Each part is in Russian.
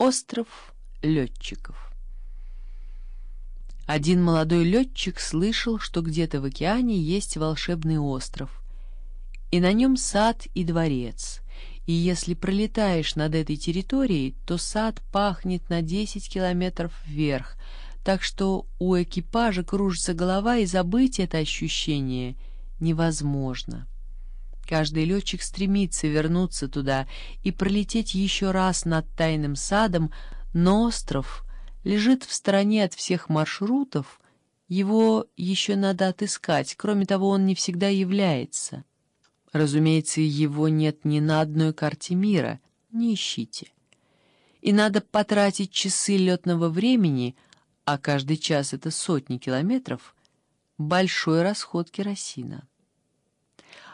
Остров летчиков. Один молодой летчик слышал, что где-то в океане есть волшебный остров, и на нем сад и дворец, и если пролетаешь над этой территорией, то сад пахнет на 10 километров вверх, так что у экипажа кружится голова, и забыть это ощущение невозможно. Каждый летчик стремится вернуться туда и пролететь еще раз над тайным садом, но остров лежит в стороне от всех маршрутов, его еще надо отыскать, кроме того, он не всегда является. Разумеется, его нет ни на одной карте мира, не ищите. И надо потратить часы летного времени, а каждый час — это сотни километров, большой расход керосина.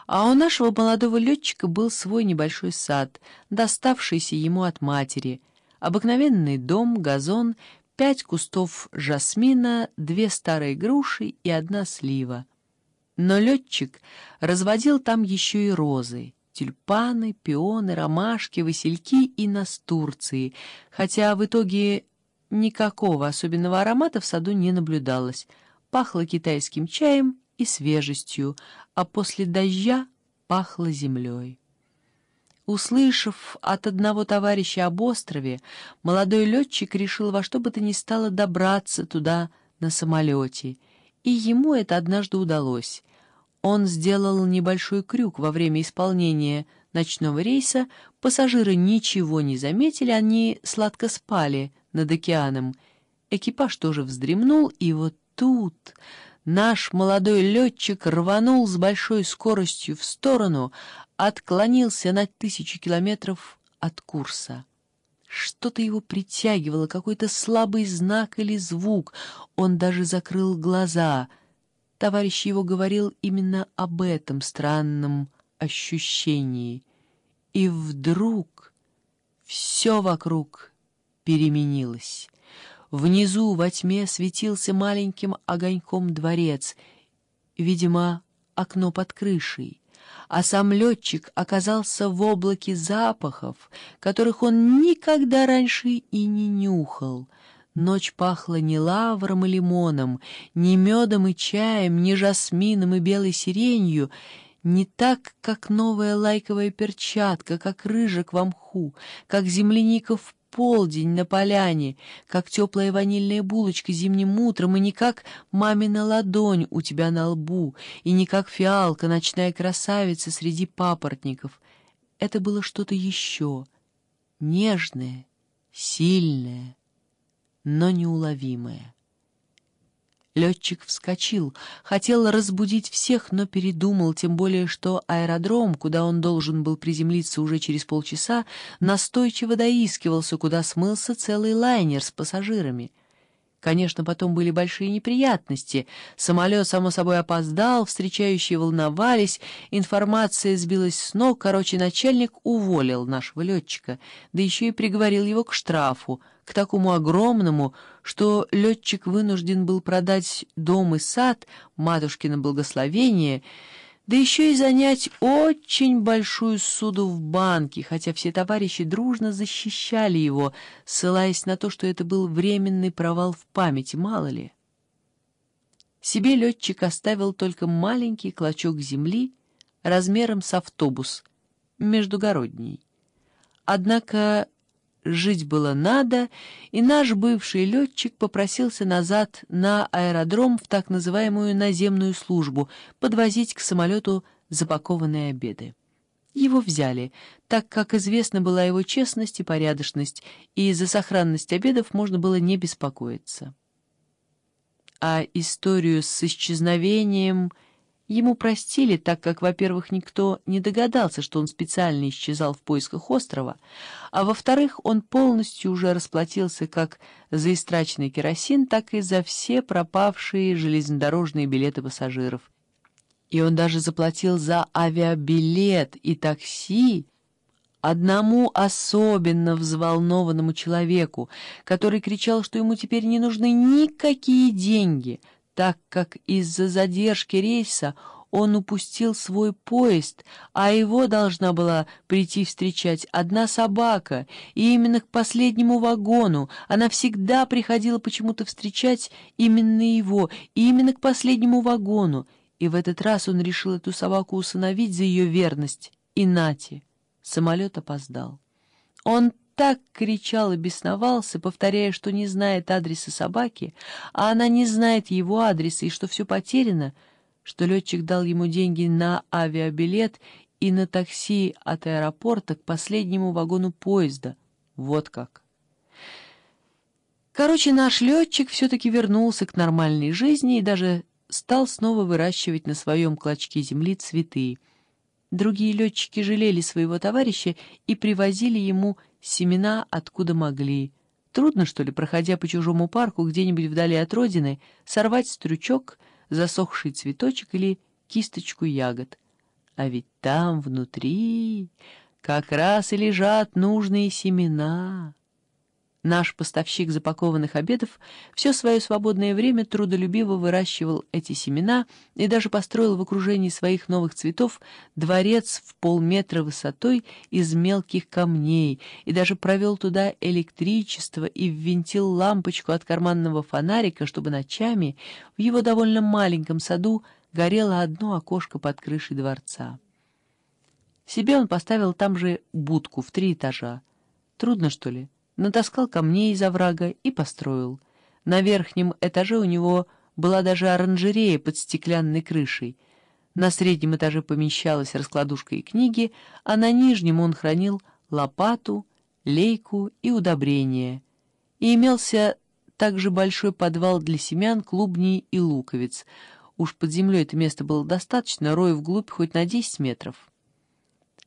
А у нашего молодого летчика был свой небольшой сад, доставшийся ему от матери. Обыкновенный дом, газон, пять кустов жасмина, две старые груши и одна слива. Но летчик разводил там еще и розы, тюльпаны, пионы, ромашки, васильки и настурции, хотя в итоге никакого особенного аромата в саду не наблюдалось. Пахло китайским чаем и свежестью, а после дождя пахло землей. Услышав от одного товарища об острове, молодой летчик решил во что бы то ни стало добраться туда на самолете, и ему это однажды удалось. Он сделал небольшой крюк во время исполнения ночного рейса, пассажиры ничего не заметили, они сладко спали над океаном. Экипаж тоже вздремнул, и вот тут Наш молодой летчик рванул с большой скоростью в сторону, отклонился на тысячу километров от курса. Что-то его притягивало, какой-то слабый знак или звук. Он даже закрыл глаза. Товарищ его говорил именно об этом странном ощущении. И вдруг все вокруг переменилось. Внизу во тьме светился маленьким огоньком дворец, видимо, окно под крышей, а сам летчик оказался в облаке запахов, которых он никогда раньше и не нюхал. Ночь пахла не лавром и лимоном, не медом и чаем, не жасмином и белой сиренью, не так, как новая лайковая перчатка, как рыжик в мху, как земляника в полдень на поляне, как теплая ванильная булочка зимним утром, и не как мамина ладонь у тебя на лбу, и не как фиалка, ночная красавица среди папоротников. Это было что-то еще, нежное, сильное, но неуловимое. Летчик вскочил, хотел разбудить всех, но передумал, тем более что аэродром, куда он должен был приземлиться уже через полчаса, настойчиво доискивался, куда смылся целый лайнер с пассажирами. Конечно, потом были большие неприятности. Самолет, само собой, опоздал, встречающие волновались, информация сбилась с ног, короче, начальник уволил нашего летчика, да еще и приговорил его к штрафу, к такому огромному, что летчик вынужден был продать дом и сад, матушкино благословение, да еще и занять очень большую суду в банке, хотя все товарищи дружно защищали его, ссылаясь на то, что это был временный провал в памяти, мало ли. Себе летчик оставил только маленький клочок земли размером с автобус, междугородний. Однако жить было надо, и наш бывший летчик попросился назад на аэродром в так называемую наземную службу подвозить к самолету запакованные обеды. Его взяли, так как известна была его честность и порядочность, и за сохранность обедов можно было не беспокоиться. А историю с исчезновением Ему простили, так как, во-первых, никто не догадался, что он специально исчезал в поисках острова, а во-вторых, он полностью уже расплатился как за истраченный керосин, так и за все пропавшие железнодорожные билеты пассажиров. И он даже заплатил за авиабилет и такси одному особенно взволнованному человеку, который кричал, что ему теперь не нужны никакие деньги — так как из-за задержки рейса он упустил свой поезд, а его должна была прийти встречать одна собака, и именно к последнему вагону она всегда приходила почему-то встречать именно его, и именно к последнему вагону, и в этот раз он решил эту собаку усыновить за ее верность. И нате, самолет опоздал. Он так кричал и бесновался, повторяя, что не знает адреса собаки, а она не знает его адреса и что все потеряно, что летчик дал ему деньги на авиабилет и на такси от аэропорта к последнему вагону поезда. Вот как. Короче, наш летчик все-таки вернулся к нормальной жизни и даже стал снова выращивать на своем клочке земли цветы. Другие летчики жалели своего товарища и привозили ему семена откуда могли. Трудно, что ли, проходя по чужому парку где-нибудь вдали от родины, сорвать стручок, засохший цветочек или кисточку ягод. А ведь там, внутри, как раз и лежат нужные семена. Наш поставщик запакованных обедов все свое свободное время трудолюбиво выращивал эти семена и даже построил в окружении своих новых цветов дворец в полметра высотой из мелких камней и даже провел туда электричество и ввинтил лампочку от карманного фонарика, чтобы ночами в его довольно маленьком саду горело одно окошко под крышей дворца. Себе он поставил там же будку в три этажа. Трудно, что ли? Натаскал камней из оврага и построил. На верхнем этаже у него была даже оранжерея под стеклянной крышей. На среднем этаже помещалась раскладушка и книги, а на нижнем он хранил лопату, лейку и удобрения. И имелся также большой подвал для семян, клубней и луковиц. Уж под землей это место было достаточно, рой вглубь хоть на десять метров.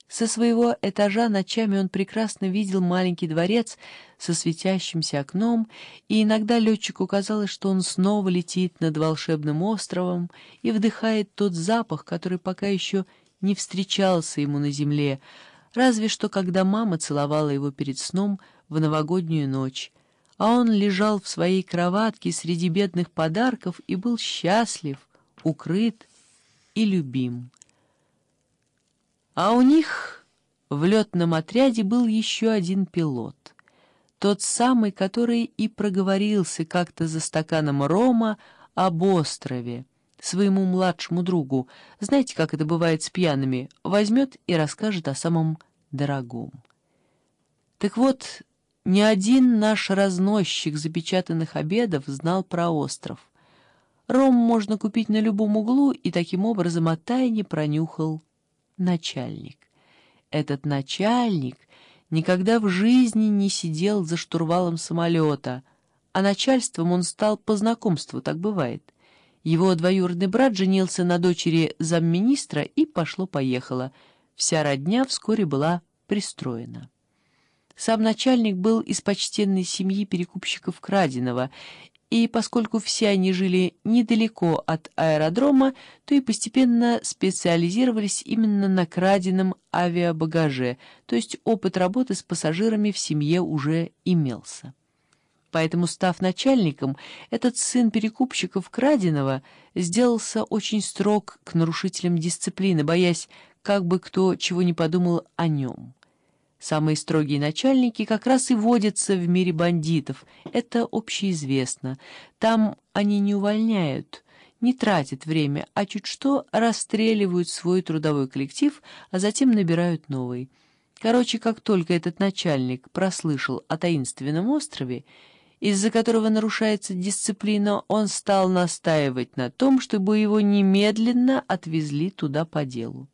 Со своего этажа ночами он прекрасно видел маленький дворец со светящимся окном, и иногда летчику казалось, что он снова летит над волшебным островом и вдыхает тот запах, который пока еще не встречался ему на земле, разве что когда мама целовала его перед сном в новогоднюю ночь, а он лежал в своей кроватке среди бедных подарков и был счастлив, укрыт и любим. А у них в летном отряде был еще один пилот. Тот самый, который и проговорился как-то за стаканом рома об острове своему младшему другу. Знаете, как это бывает с пьяными? Возьмет и расскажет о самом дорогом. Так вот, ни один наш разносчик запечатанных обедов знал про остров. Ром можно купить на любом углу, и таким образом от тайне пронюхал начальник. Этот начальник никогда в жизни не сидел за штурвалом самолета, а начальством он стал по знакомству, так бывает. Его двоюродный брат женился на дочери замминистра, и пошло-поехало. Вся родня вскоре была пристроена. Сам начальник был из почтенной семьи перекупщиков краденого и поскольку все они жили недалеко от аэродрома, то и постепенно специализировались именно на краденом авиабагаже, то есть опыт работы с пассажирами в семье уже имелся. Поэтому, став начальником, этот сын перекупщиков краденого сделался очень строг к нарушителям дисциплины, боясь, как бы кто чего не подумал о нем. Самые строгие начальники как раз и водятся в мире бандитов, это общеизвестно. Там они не увольняют, не тратят время, а чуть что расстреливают свой трудовой коллектив, а затем набирают новый. Короче, как только этот начальник прослышал о таинственном острове, из-за которого нарушается дисциплина, он стал настаивать на том, чтобы его немедленно отвезли туда по делу.